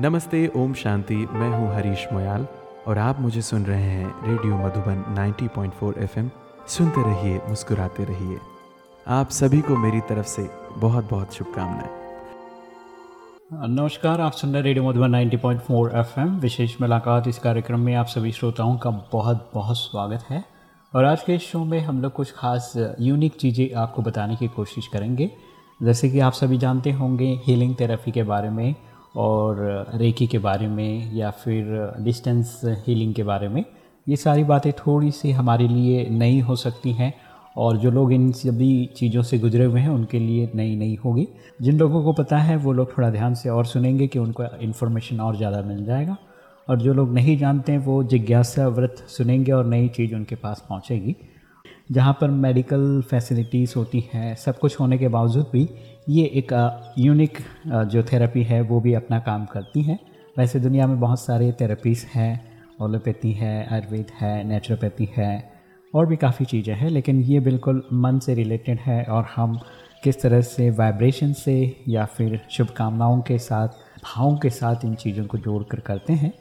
नमस्ते, ओम शांति। मैं हूँ हरीश मोयाल और आप मुझे सुन रहे हैं रेडियो मधुबन 90.4 एफएम। सुनते रहिए, मुस्कुराते रहिए। आप सभी को मेरी तरफ़ से बहुत बहुत शुभकामनाएँ नमस्कार, आप सुन रहे हैं रेडियो मधुबन 90.4 एफएम। विशेष मुलाकात इस कार्यक्रम में आप सभी श्रोताओं का बहुत बहुत स्वागत है। और आज के शो में हम लोग कुछ खास यूनिक चीज़ें आपको बताने की कोशिश करेंगे। जैसे कि आप सभी जानते होंगे हीलिंग थेरेपी के बारे में। और रेकी के बारे में या फिर डिस्टेंस हीलिंग के बारे में, ये सारी बातें थोड़ी सी हमारे लिए नई हो सकती हैं और जो लोग इन सभी चीज़ों से गुजरे हुए हैं, उनके लिए नई नई होगी। जिन लोगों को पता है, वो लोग थोड़ा ध्यान से और सुनेंगे कि उनको इन्फॉर्मेशन और ज़्यादा मिल जाएगा। और जो लोग नहीं जानते हैं, वो जिज्ञासा व्रत सुनेंगे और नई चीज़ उनके पास पहुँचेगी। जहाँ पर मेडिकल फैसिलिटीज़ होती हैं, सब कुछ होने के बावजूद भी ये एक यूनिक जो थेरेपी है, वो भी अपना काम करती हैं। वैसे दुनिया में बहुत सारे थेरेपीज़ हैं ओलोपैथी है, आयुर्वेद है नेचुरोपैथी है, और भी काफ़ी चीज़ें हैं, लेकिन ये बिल्कुल मन से रिलेटेड है, और हम किस तरह से वाइब्रेशन से या फिर शुभकामनाओं के साथ, भावों के साथ इन चीज़ों को जोड़ कर करते हैं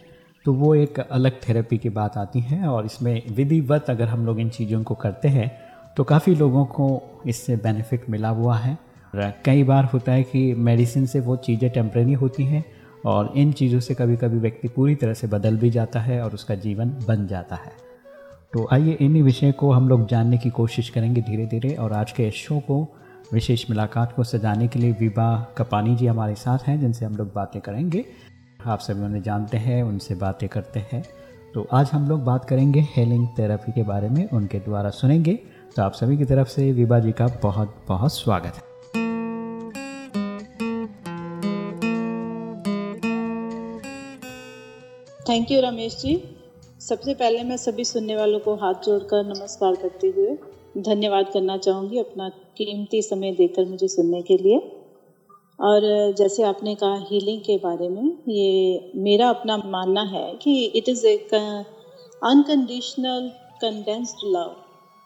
तो वो एक अलग थेरेपी की बात आती है, और इसमें विधिवत अगर हम लोग इन चीज़ों को करते हैं तो काफ़ी लोगों को इससे बेनिफिट मिला हुआ है। कई बार होता है कि मेडिसिन से वो चीज़ें टेम्प्रेरी होती हैं और इन चीज़ों से कभी कभी व्यक्ति पूरी तरह से बदल भी जाता है और उसका जीवन बन जाता है। तो आइए इन्हीं विषय को हम लोग जानने की कोशिश करेंगे धीरे धीरे और आज के शो को विशेष मुलाकात को सजाने के लिए विवाह कपानी जी हमारे साथ हैं, जिनसे हम लोग बातें करेंगे। आप सभी उन्हें जानते हैं, उनसे बातें करते हैं। तो आज हम लोग बात करेंगे हेलिंग थेरेपी के बारे में, उनके द्वारा सुनेंगे। तो आप सभी की तरफ़ से विभा जी का बहुत बहुत स्वागत है। थैंक यू रमेश जी सबसे पहले मैं सभी सुनने वालों को हाथ जोड़कर नमस्कार करते हुए धन्यवाद करना चाहूँगी अपना कीमती समय देकर मुझे सुनने के लिए। और जैसे आपने कहा हीलिंग के बारे में, ये मेरा अपना मानना है कि इट इज़ एक अनकंडीशनल कंडेंस्ड लव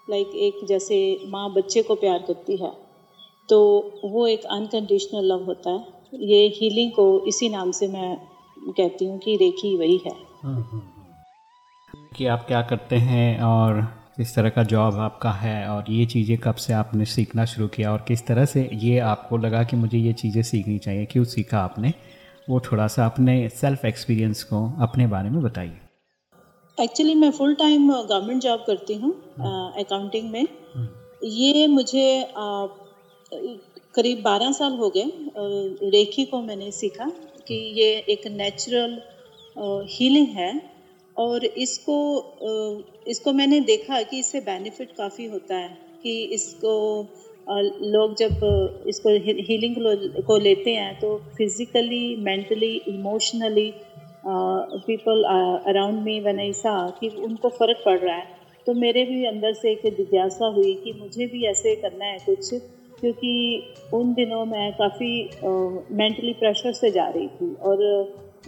लाइक एक जैसे माँ बच्चे को प्यार करती है तो वो एक अनकंडीशनल लव होता है। ये हीलिंग को इसी नाम से मैं कहती हूँ कि रेखी वही है। हम्म, हम्म, हम्म। कि आप क्या करते हैं और किस तरह का जॉब आपका है और ये चीज़ें कब से आपने सीखना शुरू किया और किस तरह से ये आपको लगा कि मुझे ये चीज़ें सीखनी चाहिए क्यों सीखा आपने? वो थोड़ा सा अपने सेल्फ एक्सपीरियंस को अपने बारे में बताइए। एक्चुअली मैं फुल टाइम गवर्नमेंट जॉब करती हूँ अकाउंटिंग में। हम्म। ये मुझे आ, करीब 12 साल हो गए रेखी को मैंने सीखा। कि ये एक नेचुरल हीलिंग है और इसको इसको मैंने देखा कि इससे बेनिफिट काफ़ी होता है कि इसको लोग जब इसको हीलिंग को लेते हैं तो physically mentally emotionally people around me when I saw कि उनको फ़र्क पड़ रहा है। तो मेरे भी अंदर से एक जिज्ञासा हुई कि मुझे भी ऐसे करना है कुछ क्योंकि उन दिनों मैं काफ़ी मेंटली प्रेशर से जा रही थी और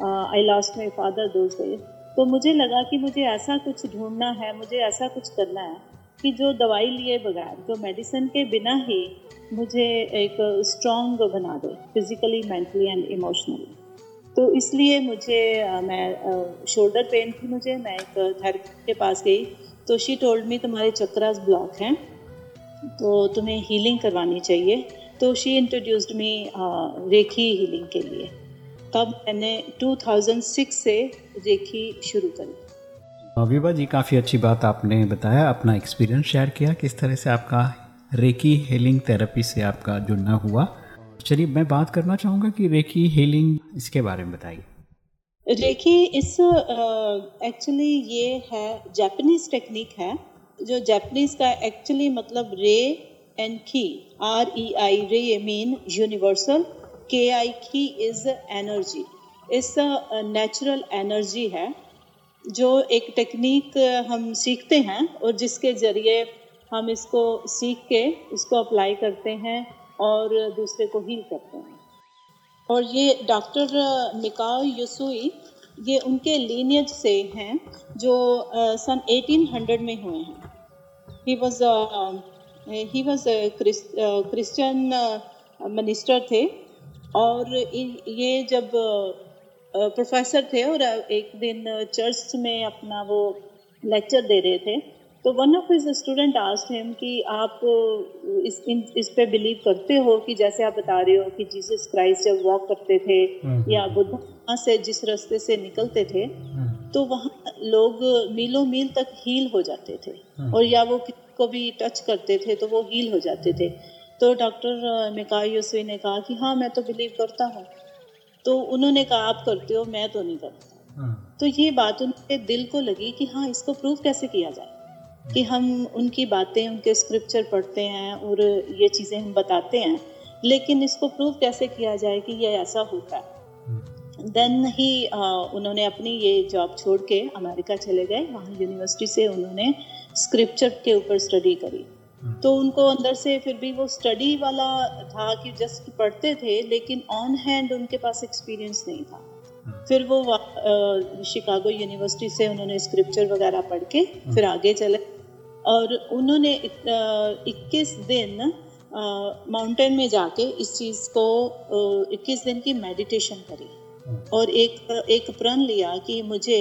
I lost my father those days तो मुझे लगा कि मुझे ऐसा कुछ ढूंढना है, मुझे ऐसा कुछ करना है कि जो दवाई लिए बगैर, जो मेडिसिन के बिना ही मुझे एक स्ट्रॉन्ग बना दे फिज़िकली मेंटली एंड इमोशनली तो इसलिए मुझे मैं शोल्डर पेन थी मुझे, मैं एक थेरेपी के पास गई तो शी टोल्ड मी तुम्हारे चक्रास ब्लॉक हैं। तो तुम्हें हीलिंग करवानी चाहिए। तो she introduced me Reiki healing के लिए। तब मैंने 2006 से रेखी शुरू करी। विभा जी काफ़ी अच्छी बात आपने बताया अपना एक्सपीरियंस शेयर किया किस तरह से आपका रेकी हीलिंग थेरेपी से आपका जुड़ना हुआ। चलिए मैं बात करना चाहूँगा कि रेकी हीलिंग इसके बारे में बताइए। रेखी इस एक्चुअली ये है जापानीज टेक्निक है। जो जैपनीज का एक्चुअली मतलब रे एंड की आर ई आई रे मीन यूनिवर्सल के Reiki is energy is natural energy है, जो एक टेक्निक हम सीखते हैं और जिसके ज़रिए हम इसको सीख के इसको अप्लाई करते हैं और दूसरे को हील करते हैं। और ये डॉक्टर मिकाओ युसुई ये उनके लीनियज से हैं जो सन uh, 1800 में हुए हैं। He was he was Christian minister थे और ये जब प्रोफेसर थे और एक दिन चर्च में अपना वो लेक्चर दे रहे थे तो one of his student asked him कि आप इस इन इस पे बिलीव करते हो कि जैसे आप बता रहे हो कि जीसस क्राइस्ट जब वॉक करते थे हम्म। या बुद्ध से जिस रास्ते से निकलते थे हम्म। तो वहाँ लोग मीलों मील तक हील हो जाते थे हम्म। और या वो को भी टच करते थे तो वो हील हो जाते थे तो डॉक्टर मिकाई यूसवी ने कहा कि हाँ मैं तो बिलीव करता हूँ तो उन्होंने कहा आप करते हो मैं तो नहीं करता तो ये बात उनके दिल को लगी कि हाँ इसको प्रूव कैसे किया जाए कि हम उनकी बातें उनके स्क्रिप्चर पढ़ते हैं और ये चीज़ें हम बताते हैं। लेकिन इसको प्रूव कैसे किया जाए कि ये ऐसा होता है? देन ही उन्होंने अपनी ये जॉब छोड़ के अमेरिका चले गए। वहाँ यूनिवर्सिटी से उन्होंने स्क्रिप्चर के ऊपर स्टडी करी। तो उनको अंदर से फिर भी वो स्टडी वाला था कि जस्ट पढ़ते थे लेकिन ऑन हैंड उनके पास एक्सपीरियंस नहीं था। फिर वो शिकागो यूनिवर्सिटी से उन्होंने स्क्रिप्चर वगैरह पढ़ के फिर आगे चले। और उन्होंने इक्कीस दिन माउंटेन में जाके इस चीज़ को इक्कीस दिन की मेडिटेशन करी। और एक एक प्रण लिया कि मुझे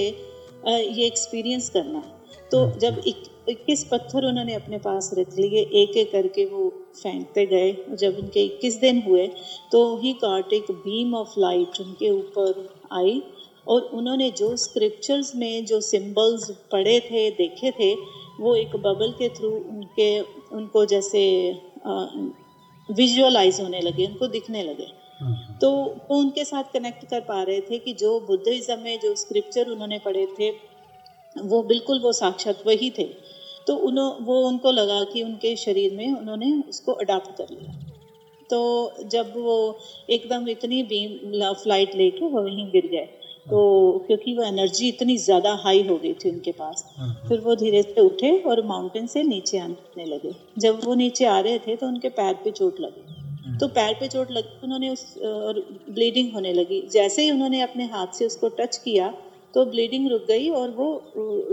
ये एक्सपीरियंस करना है। तो हम्म। जब इक्कीस पत्थर उन्होंने अपने पास रख लिए एक एक करके वो फेंकते गए। जब उनके इक्कीस दिन हुए तो ही काट एक बीम ऑफ़ लाइट उनके ऊपर आई और उन्होंने जो स्क्रिप्चर्स में जो सिंबल्स पढ़े थे देखे थे वो एक बबल के थ्रू उनके उनको जैसे विजुअलाइज होने लगे उनको दिखने लगे। हम्म। तो वो उनके साथ कनेक्ट कर पा रहे थे कि जो बुद्धिज्म में जो स्क्रिप्चर उन्होंने पढ़े थे वो बिल्कुल वो साक्षात वही थे। तो उन्हों वो उनको लगा कि उनके शरीर में उन्होंने उसको अडाप्ट कर लिया। तो जब वो एकदम इतनी बीम फ़्लाइट लेके वो वहीं गिर गए। तो क्योंकि वो एनर्जी इतनी ज़्यादा हाई हो गई थी उनके पास हम्म। फिर वो धीरे से उठे और माउंटेन से नीचे आने लगे जब वो नीचे आ रहे थे तो उनके पैर पे चोट लगी हम्म। तो पैर पे चोट लगी उन्होंने उस और ब्लीडिंग होने लगी जैसे ही उन्होंने अपने हाथ से उसको टच किया तो ब्लीडिंग रुक गई और वो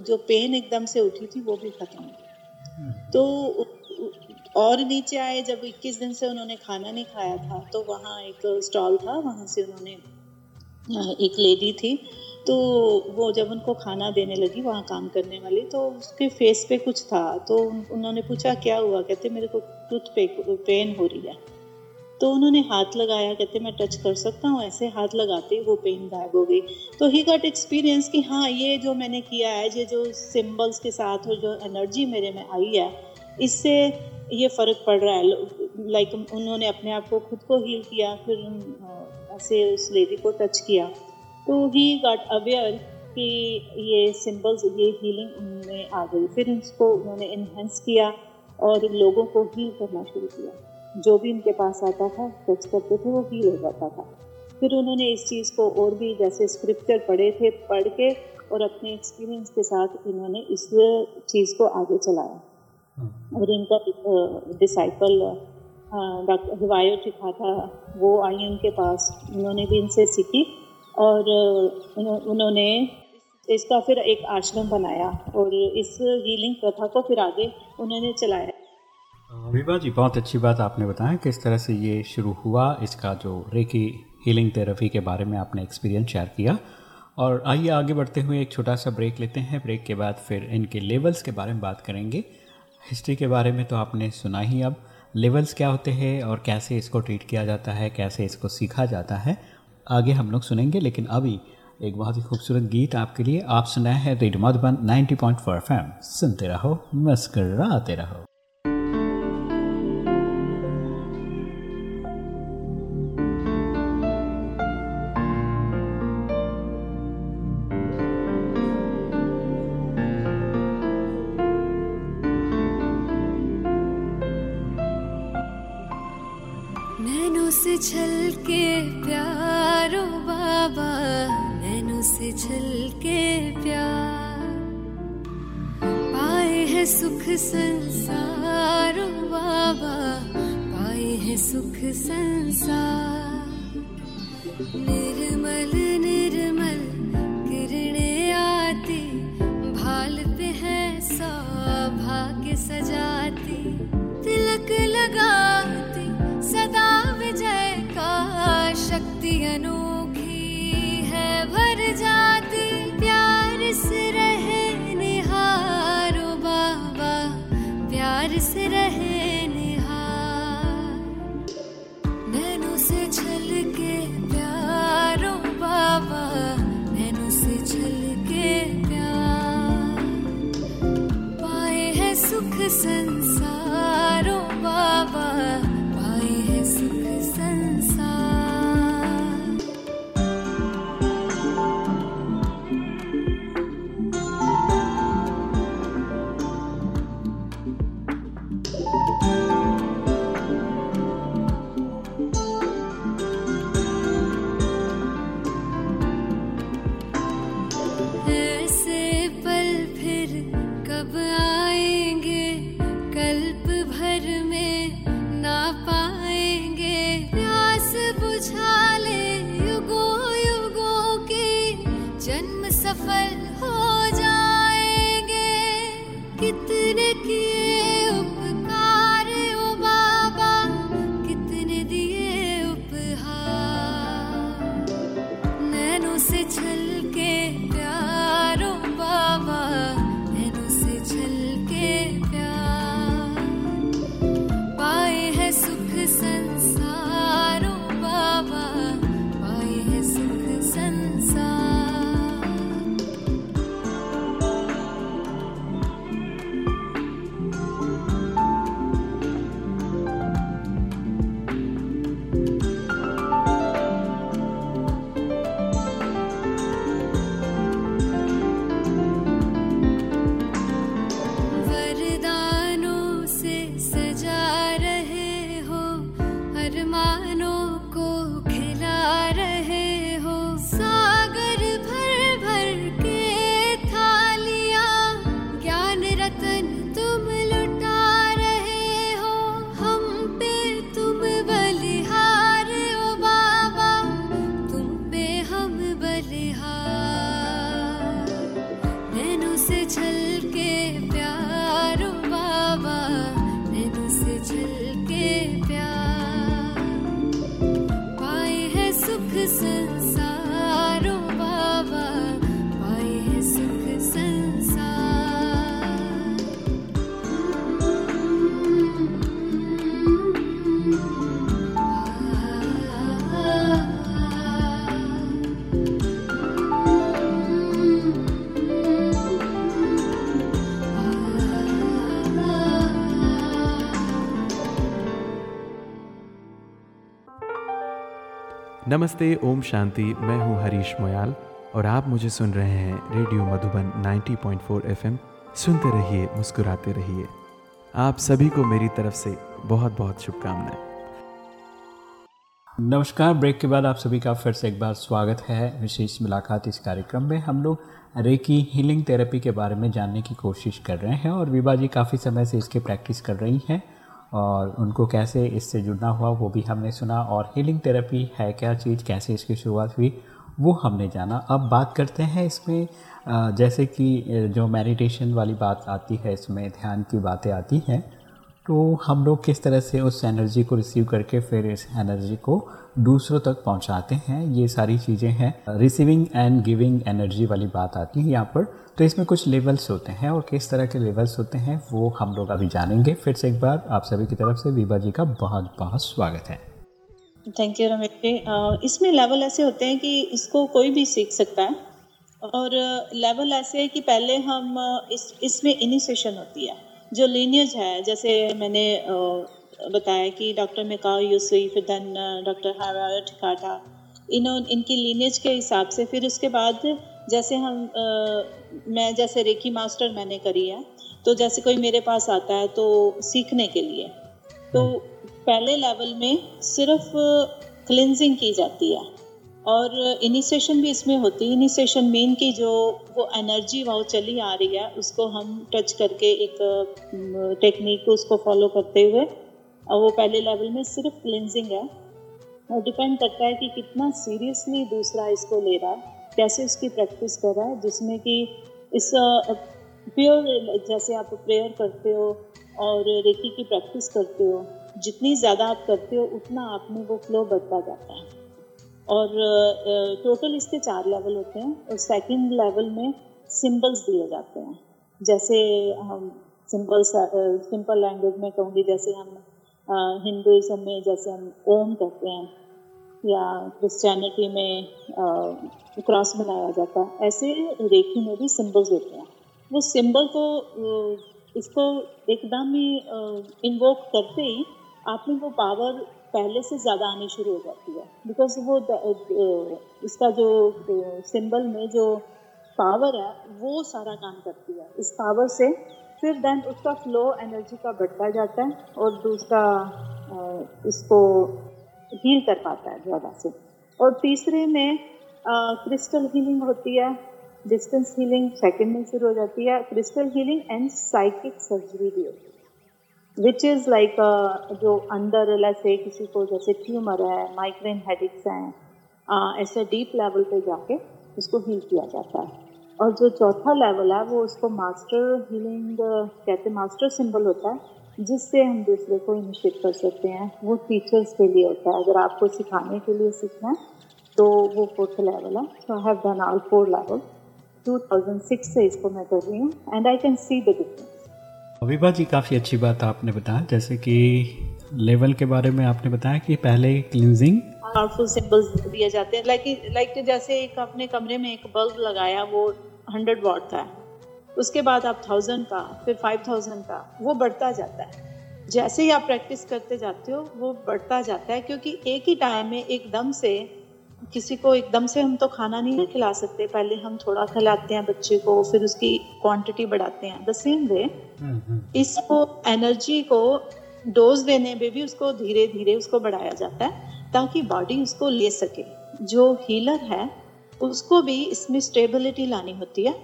जो पेन एकदम से उठी थी वो भी खत्म हो गई हम्म। तो और नीचे आए जब 21 दिन से उन्होंने खाना नहीं खाया था तो वहाँ एक स्टॉल था वहाँ से उन्होंने एक लेडी थी। तो वो जब उनको खाना देने लगी वहाँ काम करने वाली तो उसके फेस पे कुछ था। तो उन्होंने पूछा, क्या हुआ? कहते, मेरे को टूथ पे पेन हो रही है। तो उन्होंने हाथ लगाया, कहते, मैं टच कर सकता हूँ? ऐसे हाथ लगाते वो पेन गायब हो गई। तो ही गट एक्सपीरियंस कि हाँ ये जो मैंने किया है, ये जो सिम्बल्स के साथ और जो एनर्जी मेरे में आई है, इससे ये फ़र्क पड़ रहा है। लाइक उन्होंने अपने आप को खुद को हील किया, फिर से उस लेडी को टच किया। तो ही गॉट अवेयर कि ये सिंबल्स ये हीलिंग उनमें आ गई। फिर उसको उन्होंने इन्हेंस किया और लोगों को हील करना शुरू किया। जो भी उनके पास आता था टच करते थे वो हील हो जाता था। फिर उन्होंने इस चीज़ को और भी जैसे स्क्रिप्चर पढ़े थे पढ़ के और अपने एक्सपीरियंस के साथ इन्होंने इस चीज़ को आगे चलाया। हाँ। और इनका डिसाइपल डॉक्टर हिवायो चिखा था, वो आई उनके पास। उन्होंने भी इनसे सीखी और उन्होंने इसका फिर एक आश्रम बनाया और इस हीलिंग प्रथा को फिर आगे उन्होंने चलाया। विभा जी, बहुत अच्छी बात आपने बताया किस तरह से ये शुरू हुआ, इसका जो रेकी हीलिंग थेरेपी के बारे में आपने एक्सपीरियंस शेयर किया। और आइए आगे बढ़ते हुए एक छोटा सा ब्रेक लेते हैं। ब्रेक के बाद फिर इनके लेवल्स के बारे में बात करेंगे। हिस्ट्री के बारे में तो आपने सुना ही अब। लेवल्स क्या होते हैं और कैसे इसको ट्रीट किया जाता है, कैसे इसको सीखा जाता है, आगे हम लोग सुनेंगे। लेकिन अभी एक बहुत ही खूबसूरत गीत आपके लिए आप सुनाए हैं रेडमोट मधुबन 90.4 पॉइंट सुनते रहो मस्कर रहो। बाबा नैनो से के प्यार। पाए है सुख संसार बाबा, पाए है सुख संसार। निर्मल निर्मल किरणें आती, भाल पे है सौभाग्य सजाती। तिलक लगाती, सदा विजय का शक्ति अनु सुख संसारो बाबा पाए है सुख संसार। नमस्ते, ओम शांति। मैं हूँ हरीश मोयाल और आप मुझे सुन रहे हैं रेडियो मधुबन 90.4 एफएम। सुनते रहिए, मुस्कुराते रहिए। आप सभी को मेरी तरफ़ से बहुत बहुत शुभकामनाएँ। नमस्कार, ब्रेक के बाद आप सभी का फिर से एक बार स्वागत है विशेष मुलाकात इस कार्यक्रम में। हम लोग रेकी हीलिंग थेरेपी के बारे में जानने की कोशिश कर रहे हैं और विभा जी काफ़ी समय से इसके प्रैक्टिस कर रही हैं। और उनको कैसे इससे जुड़ना हुआ, वो भी हमने सुना। और हीलिंग थेरेपी है क्या चीज़? कैसे इसकी शुरुआत हुई? वो हमने जाना। अब बात करते हैं इसमें जैसे कि जो मेडिटेशन वाली बात आती है, इसमें ध्यान की बातें आती हैं तो हम लोग किस तरह से उस एनर्जी को रिसीव करके फिर इस एनर्जी को दूसरों तक पहुंचाते हैं? ये सारी चीज़ें हैं। रिसीविंग एंड गिविंग एनर्जी वाली बात आती है यहाँ पर। तो इसमें कुछ लेवल्स होते हैं और किस तरह के लेवल्स होते हैं वो हम लोग अभी जानेंगे। फिर से एक बार आप सभी की तरफ़ से विभा जी का बहुत बहुत स्वागत है। थैंक यू रमेश जी इसमें लेवल ऐसे होते हैं कि इसको कोई भी सीख सकता है। और लेवल ऐसे है कि पहले हम इस, इसमें इनिशिएशन होती है। जो लीनियज है जैसे मैंने बताया कि doctor Mikao Usui then doctor हारा ठिकाटा इन्हों इनकी लीनेज के हिसाब से। फिर उसके बाद जैसे हम आ, मैं जैसे रेकी मास्टर मैंने करी है तो जैसे कोई मेरे पास आता है तो सीखने के लिए। तो पहले लेवल में सिर्फ़ क्लिनजिंग की जाती है। और इनिशिएशन भी इसमें होती है। इनिशिएशन मेन की जो वो एनर्जी वो चली आ रही है, उसको हम टच करके एक टेक्निक उसको फॉलो करते हुए, और वो पहले लेवल में सिर्फ़ क्लिनजिंग है। और डिपेंड करता है कि कितना सीरियसली दूसरा इसको ले रहा है, कैसे उसकी प्रैक्टिस कर रहा है, जिसमें कि इस प्योर जैसे आप प्रेयर करते हो और रेकी की प्रैक्टिस करते हो, जितनी ज़्यादा आप करते हो, उतना आप में वो फ्लो बढ़ता जाता है। और टोटल इसके चार लेवल होते हैं। और सेकंड लेवल में सिंबल्स दिए जाते हैं। जैसे हम सिंपल सिंपल लैंग्वेज में कहूँगी, जैसे हम हिंदुज़म में जैसे हम ओम कहते हैं, या क्रिश्चियनिटी में क्रॉस बनाया जाता है, ऐसे रेखी में भी सिंबल्स होते हैं। वो सिंबल को इसको एकदम ही इन्वोक करते ही आप में वो पावर पहले से ज़्यादा आनी शुरू हो जाती है। बिकॉज़ वो इसका जो सिंबल में जो पावर है, वो सारा काम करती है। इस पावर से फिर देन उसका फ्लो एनर्जी का बढ़ता जाता है और दूसरा इसको हील कर पाता है ज़्यादा से। और तीसरे में क्रिस्टल हीलिंग होती है डिस्टेंस हीलिंग सेकंड में शुरू हो जाती है। Crystal healing and psychic surgery भी होती है। विच इज़ लाइक जो अंदर जैसे किसी को जैसे ट्यूमर है माइग्रेन हेडिक्स हैं ऐसे डीप लेवल पे जाके उसको हील किया जाता है। और जो चौथा लेवल है, वो उसको मास्टर हीलिंग कहते हैं मास्टर सिंबल होता है, जिससे हम दूसरे को इनिशिएट कर सकते हैं। वो टीचर्स के लिए होता है। अगर आपको सिखाने के लिए सीखना है तो वो फोर्थ लेवल है। So I have done all four level 2006 से इसको मैं कर रही हूँ। And I can see the difference Vibha ji, काफ़ी अच्छी बात आपने बताया। जैसे कि लेवल के बारे में आपने बताया कि पहले क्लिनजिंग पावरफुल सिंबल्स दिए जाते हैं। लाइक लाइक जैसे एक अपने कमरे में एक बल्ब लगाया, वो हंड्रेड वॉट का उसके बाद आप थाउज़ेंड का, फिर फाइव थाउज़ेंड का, वो बढ़ता जाता है। जैसे ही आप प्रैक्टिस करते जाते हो, वो बढ़ता जाता है। क्योंकि एक ही टाइम में एकदम से किसी को एकदम से हम तो खाना नहीं खिला सकते पहले हम थोड़ा खिलाते हैं बच्चे को फिर उसकी क्वांटिटी बढ़ाते हैं। द सेम वे इसको एनर्जी को डोज देने में भी उसको धीरे धीरे उसको बढ़ाया जाता है ताकि बॉडी उसको ले सके। जो हीलर है उसको भी इसमें स्टेबिलिटी लानी होती है।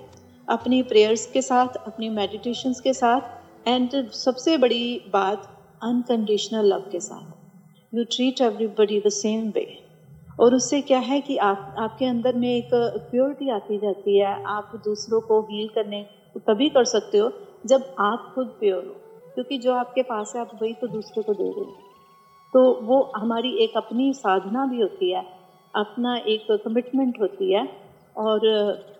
अपनी प्रेयर्स के साथ अपनी मेडिटेशन के साथ एंड सबसे बड़ी बात अनकंडीशनल लव के साथ। You treat everybody the same way और उससे क्या है कि आप, आपके अंदर में एक प्योरिटी आती जाती है। आप दूसरों को हील करने तभी कर सकते हो जब आप खुद प्योर हो। क्योंकि जो आपके पास है, आप वही तो दूसरे को दे रहे हो। तो वो हमारी एक अपनी साधना भी होती है, अपना एक कमिटमेंट होती है और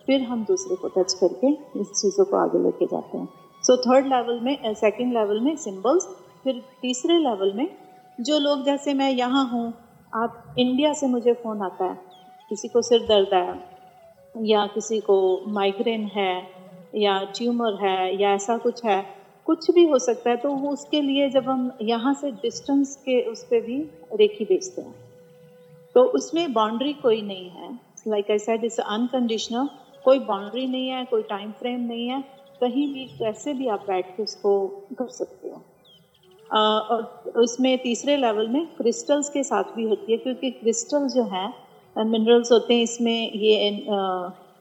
फिर हम दूसरे को टच करके इस चीज़ों को आगे लेके जाते हैं। सो थर्ड लेवल में सेकंड लेवल में सिंबल्स फिर तीसरे लेवल में जो लोग, जैसे मैं यहाँ हूँ आप इंडिया से मुझे फ़ोन आता है। किसी को सिर दर्द है, या किसी को माइग्रेन है, या ट्यूमर है, या ऐसा कुछ है, कुछ भी हो सकता है तो उसके लिए जब हम यहाँ से डिस्टेंस के उस पर भी रेखी बेचते हैं। तो उसमें बाउंड्री कोई नहीं है। Like I said it's unconditional कोई बाउंड्री नहीं है, कोई टाइम फ्रेम नहीं है। कहीं भी, कैसे भी आप बैठ के उसको कर सकते हो। उसमें तीसरे लेवल में क्रिस्टल्स के साथ भी होती है, क्योंकि क्रिस्टल जो है मिनरल्स होते हैं, इसमें ये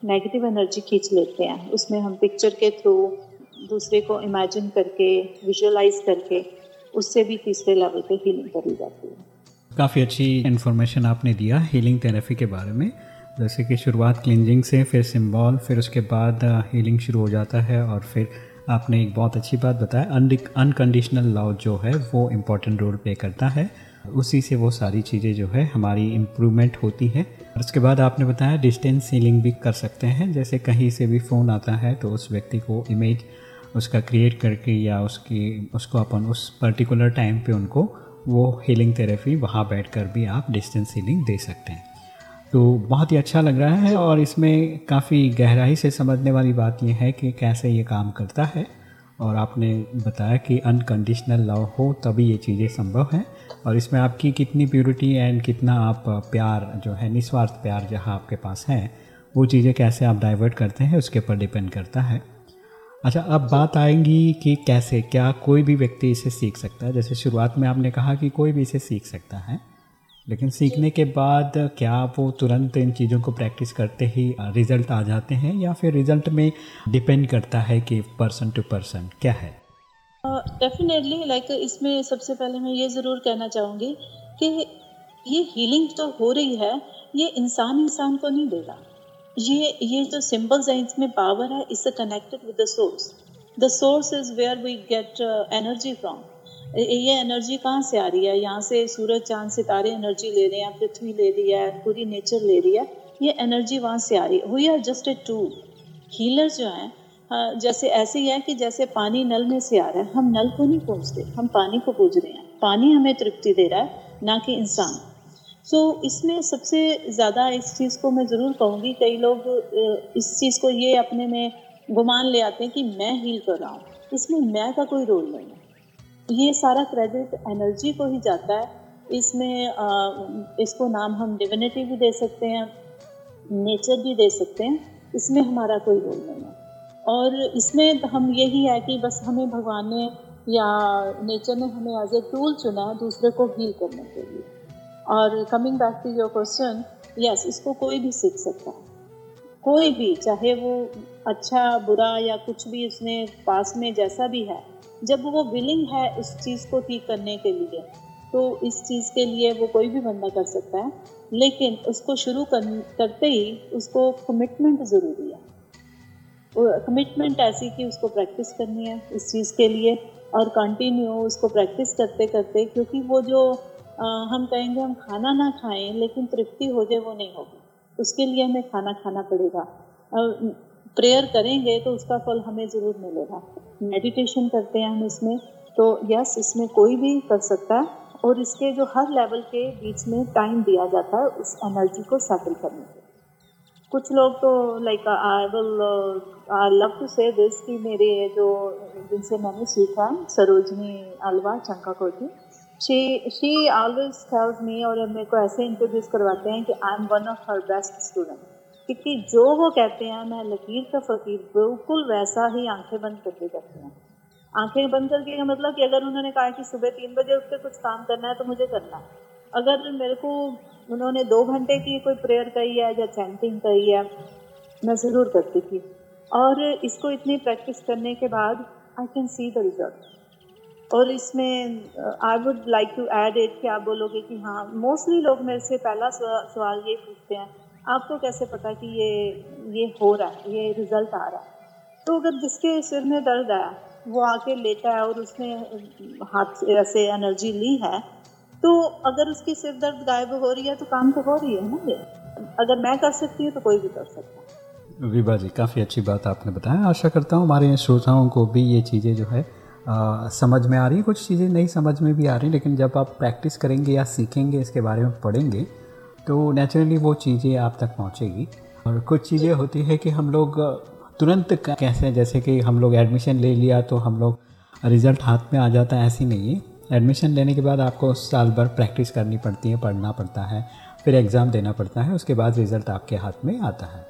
नेगेटिव एनर्जी खींच लेते हैं। उसमें हम पिक्चर के थ्रू दूसरे को इमेजिन करके विजुअलाइज करके, उससे भी तीसरे लेवल पे हीलिंग करी जाती है। काफ़ी अच्छी इन्फॉर्मेशन आपने दिया हीलिंग थेरेपी के बारे में। जैसे कि शुरुआत क्लिनजिंग से, फिर सिम्बॉल फिर उसके बाद हीलिंग शुरू हो जाता है और फिर आपने एक बहुत अच्छी बात बताया अनकंडीशनल लव जो है, वो इम्पोर्टेंट रोल प्ले करता है। उसी से वो सारी चीज़ें जो है, हमारी इम्प्रूवमेंट होती है। और उसके बाद आपने बताया डिस्टेंस हीलिंग भी कर सकते हैं। जैसे कहीं से भी फ़ोन आता है तो उस व्यक्ति को इमेज उसका क्रिएट करके या उसकी, उसको अपन उस पर्टिकुलर टाइम पे उनको वो हीलिंग थेरेपी वहाँ बैठ कर भी आप डिस्टेंस हीलिंग दे सकते हैं। तो बहुत ही अच्छा लग रहा है और इसमें काफ़ी गहराई से समझने वाली बात यह है कि कैसे ये काम करता है। और आपने बताया कि अनकंडीशनल लव हो, तभी ये चीज़ें संभव हैं। और इसमें आपकी कितनी प्योरिटी एंड कितना आप प्यार जो है, निस्वार्थ प्यार जहाँ आपके पास है, वो चीज़ें कैसे आप डाइवर्ट करते हैं, उसके ऊपर डिपेंड करता है। अच्छा अब बात आएँगी कि कैसे, क्या कोई भी व्यक्ति इसे सीख सकता है। जैसे शुरुआत में आपने कहा कि कोई भी इसे सीख सकता है। लेकिन सीखने के बाद क्या वो तुरंत इन चीज़ों को प्रैक्टिस करते ही रिज़ल्ट आ जाते हैं या फिर रिज़ल्ट में डिपेंड करता है कि पर्सन टू पर्सन क्या है? डेफिनेटली uh, लाइक like, इसमें सबसे पहले मैं ये ज़रूर कहना चाहूँगी कि ये हीलिंग तो हो रही है ये इंसान इंसान को नहीं देगा। ये ये जो सिंबल्स हैं इसमें पावर है इससे connected with the source the source is where we get energy from ये एनर्जी कहाँ से आ रही है? यहाँ से सूरज चाँद सितारे एनर्जी ले रहे हैं पृथ्वी ले रही है पूरी नेचर ले रही है। ये एनर्जी वहाँ से आ रही है। We are just a to healer जो है हाँ, जैसे ऐसे ही है कि जैसे पानी नल में से आ रहा है हम नल को नहीं पूछते हम पानी को पूज रहे हैं। पानी हमें तृप्ति दे रहा है ना कि इंसान। सो so, इसमें सबसे ज़्यादा इस चीज़ को मैं ज़रूर कहूँगी कई लोग इस चीज़ को ये अपने में गुमान ले आते हैं कि मैं हील कर रहा हूँ। इसमें मैं का कोई रोल नहीं है। ये सारा क्रेडिट एनर्जी को ही जाता है। इसमें इसको नाम हम डिविनिटी भी दे सकते हैं नेचर भी दे सकते हैं। इसमें हमारा कोई रोल नहीं है। और इसमें हम यही है कि बस हमें भगवान ने या नेचर ने हमें एज ए टूल चुना है दूसरे को हील करने के लिए। और coming back to your question yes इसको कोई भी सीख सकता है। कोई भी, चाहे वो अच्छा बुरा या कुछ भी उसने पास में जैसा भी है जब वो विलिंग है उस चीज़ को ठीक करने के लिए तो इस चीज़ के लिए वो कोई भी बंदा कर सकता है लेकिन उसको शुरू कर, करते ही उसको कमिटमेंट ज़रूरी है। कमिटमेंट ऐसी कि उसको प्रैक्टिस करनी है इस चीज़ के लिए और कंटिन्यू उसको प्रैक्टिस करते करते क्योंकि वो जो आ, हम कहेंगे हम खाना ना खाएँ लेकिन तृप्ति हो जाए वो नहीं होगी। उसके लिए हमें खाना खाना पड़ेगा। प्रेयर करेंगे तो उसका फल हमें ज़रूर मिलेगा। मेडिटेशन करते हैं हम इसमें। तो यस इसमें कोई भी कर सकता है और इसके जो हर लेवल के बीच में टाइम दिया जाता है, उस एनर्जी को सेटल करने के कुछ लोग तो like I will I love to say this कि मेरे जो, जिनसे मैंने सीखा, सरोजनी अलवा, चंका कोटी she she always tells me और मेरे को ऐसे इंट्रोड्यूस करवाते हैं कि I am one of her best student क्योंकि जो वो कहते हैं, मैं लकीर का फ़कीर बिल्कुल वैसा ही आँखें बंद करके करते हैं। आँखें बंद करके का मतलब कि अगर उन्होंने कहा कि सुबह तीन बजे उठ के कुछ काम करना है तो मुझे करना है। अगर मेरे को उन्होंने दो घंटे की कोई प्रेयर कही है या चैंटिंग कही है, मैं ज़रूर करती थी। और इसको इतनी प्रैक्टिस करने के बाद I can see the result और इसमें I would like to add it कि आप बोलोगे कि हाँ मोस्टली लोग मेरे से पहला सवाल ये पूछते हैं आपको कैसे पता कि ये ये हो रहा है ये रिज़ल्ट आ रहा है? तो अगर जिसके सिर में दर्द आया वो आके लेटा है और उसने हाथ ऐसे एनर्जी ली है तो अगर उसकी सिर दर्द गायब हो रही है तो काम तो हो रही है ना ये? अगर मैं कर सकती हूँ तो कोई भी कर सकता है। विभा जी काफ़ी अच्छी बात आपने बताया। आशा करता हूँ हमारे यहाँ श्रोताओं को भी ये चीज़ें जो है आ, समझ में आ रही कुछ चीज़ें नहीं समझ में भी आ रही लेकिन जब आप प्रैक्टिस करेंगे या सीखेंगे इसके बारे में पढ़ेंगे तो नेचुरली वो चीज़ें आप तक पहुँचेगी। और कुछ चीज़ें होती है कि हम लोग तुरंत कैसे जैसे कि हम लोग एडमिशन ले लिया तो हम लोग रिज़ल्ट हाथ में आ जाता है, ऐसी नहीं है। एडमिशन लेने के बाद आपको साल भर प्रैक्टिस करनी पड़ती है, पढ़ना पड़ता है, फिर एग्ज़ाम देना पड़ता है, उसके बाद रिज़ल्ट आपके हाथ में आता है।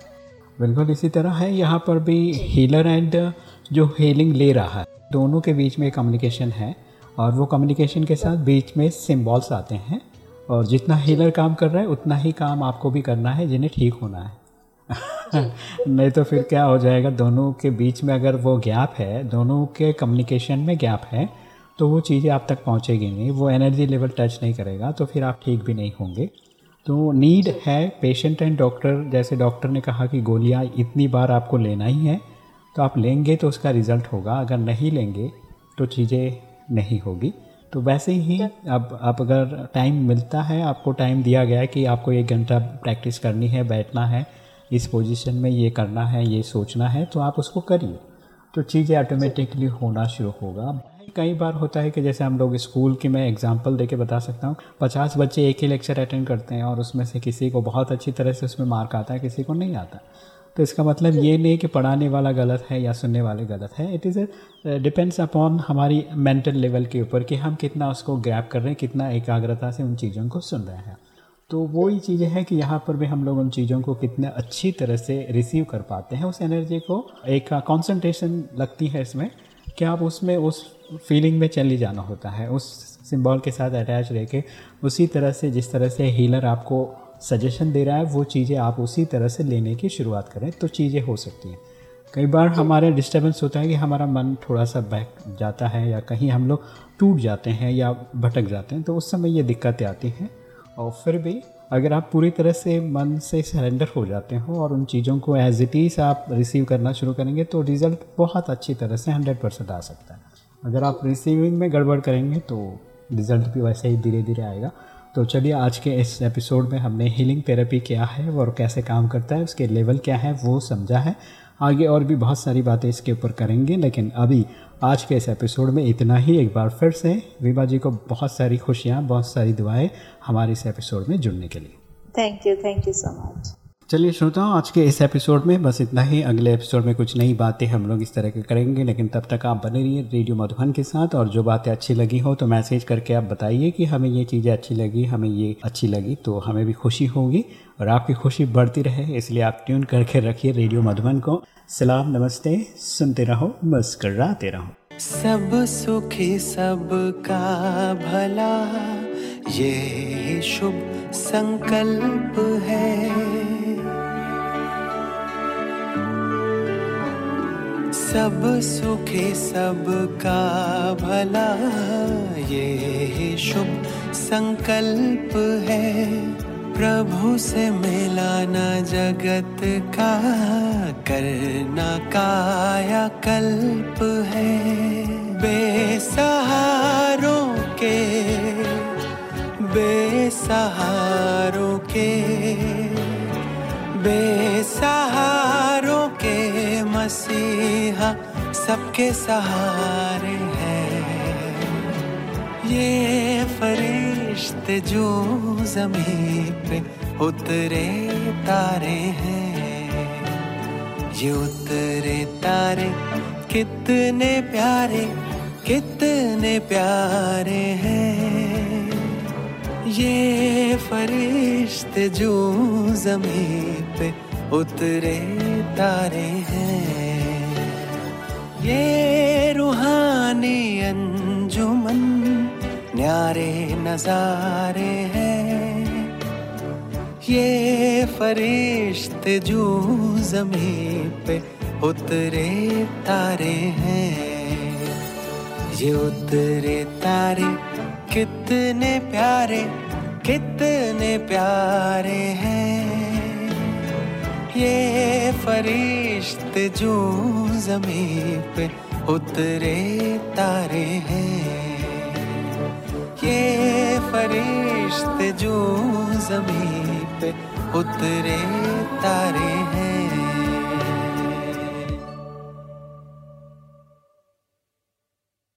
बिल्कुल इसी तरह है, यहाँ पर भी हीलर एंड जो हीलिंग ले रहा है, दोनों के बीच में कम्युनिकेशन है। और वो कम्युनिकेशन के साथ बीच में सिम्बॉल्स आते हैं। और जितना हीलर काम कर रहा है उतना ही काम आपको भी करना है जिन्हें ठीक होना है। नहीं तो फिर क्या हो जाएगा दोनों के बीच में अगर वो गैप है दोनों के कम्युनिकेशन में गैप है तो वो चीज़ें आप तक पहुँचेगी नहीं। वो एनर्जी लेवल टच नहीं करेगा तो फिर आप ठीक भी नहीं होंगे। तो नीड है पेशेंट एंड डॉक्टर जैसे डॉक्टर ने कहा कि गोलियाँ इतनी बार आपको लेना ही है तो आप लेंगे तो उसका रिज़ल्ट होगा। अगर नहीं लेंगे तो चीज़ें नहीं होगी। तो वैसे ही अब अब अगर टाइम मिलता है आपको टाइम दिया गया है कि आपको एक घंटा प्रैक्टिस करनी है बैठना है इस पोजीशन में ये करना है ये सोचना है तो आप उसको करिए। तो चीज़ें ऑटोमेटिकली होना शुरू होगा। कई बार होता है कि जैसे हम लोग स्कूल की मैं एग्जांपल दे के बता सकता हूँ। पचास बच्चे एक ही लेक्चर अटेंड करते हैं और उसमें से किसी को बहुत अच्छी तरह से उसमें मार्क आता है किसी को नहीं आता। तो इसका मतलब ये नहीं कि पढ़ाने वाला गलत है या सुनने वाले गलत है। इट इज़ डिपेंड्स अपॉन हमारी मेंटल लेवल के ऊपर कि हम कितना उसको ग्रैप कर रहे हैं, कितना एकाग्रता से उन चीज़ों को सुन रहे हैं। तो वही चीज़ें हैं कि यहाँ पर भी हम लोग उन चीज़ों को कितने अच्छी तरह से रिसीव कर पाते हैं, उस एनर्जी को। एक कॉन्सेंट्रेशन लगती है इसमें कि आप उसमें, उस फीलिंग में चली जाना होता है। उस सिंबल के साथ अटैच रह के उसी तरह से, जिस तरह से हीलर आपको सजेशन दे रहा है, वो चीज़ें आप उसी तरह से लेने की शुरुआत करें तो चीज़ें हो सकती हैं। कई बार हमारे डिस्टर्बेंस होता है कि हमारा मन थोड़ा सा बैक जाता है या कहीं हम लोग टूट जाते हैं या भटक जाते हैं तो उस समय ये दिक्कतें आती हैं। और फिर भी अगर आप पूरी तरह से मन से सरेंडर हो जाते हो और उन चीज़ों को एज इट इज़ आप रिसीव करना शुरू करेंगे तो रिज़ल्ट बहुत अच्छी तरह से हंड्रेड परसेंट आ सकता है। अगर आप रिसीविंग में गड़बड़ करेंगे तो रिज़ल्ट भी वैसे ही धीरे धीरे आएगा। तो चलिए आज के इस एपिसोड में हमने हीलिंग थेरेपी क्या है और कैसे काम करता है, उसके लेवल क्या है, वो समझा है। आगे और भी बहुत सारी बातें इसके ऊपर करेंगे, लेकिन अभी आज के इस एपिसोड में इतना ही। एक बार फिर से विभा जी को बहुत सारी खुशियाँ, बहुत सारी दुआएँ हमारे इस एपिसोड में जुड़ने के लिए। Thank you thank you so much चलिए श्रोताओं आज के इस एपिसोड में। बस इतना ही। अगले एपिसोड में कुछ नई बातें हम लोग इस तरह के करेंगे, लेकिन तब तक आप बने रहिए रेडियो मधुबन के साथ। और जो बातें अच्छी लगी हो तो मैसेज करके आप बताइए कि हमें ये चीज़ें अच्छी लगी, हमें ये अच्छी लगी तो हमें भी खुशी होगी और आपकी खुशी बढ़ती रहे। इसलिए आप ट्यून करके रखिए रेडियो मधुबन को। सलाम, नमस्ते। सुनते रहो, मुस्कराते रहो। सब सुखी, सब का भला, ये शुभ संकल्प है। सब सुखे सब का भला। ये शुभ संकल्प है। प्रभु से मिलाना जगत का करना काया कल्प है। बेसहारों के बेसहारों के बेसहारों के मसीहा सबके सहारे हैं। ये फरिश्ते जो ज़मीन पे उतरे तारे हैं। ये उतरे तारे कितने प्यारे कितने प्यारे हैं। ये फरिश्ते जो ज़मीन उतरे तारे हैं। ये रूहानी अंजुमन, न्यारे नजारे हैं। ये फरिश्ते जो ज़मीन पे उतरे तारे हैं। ये उतरे तारे कितने प्यारे कितने प्यारे हैं। ये फरिश्ते जो ज़मीन पे उतरे तारे हैं। ये फरिश्ते जो ज़मीन पे उतरे तारे हैं।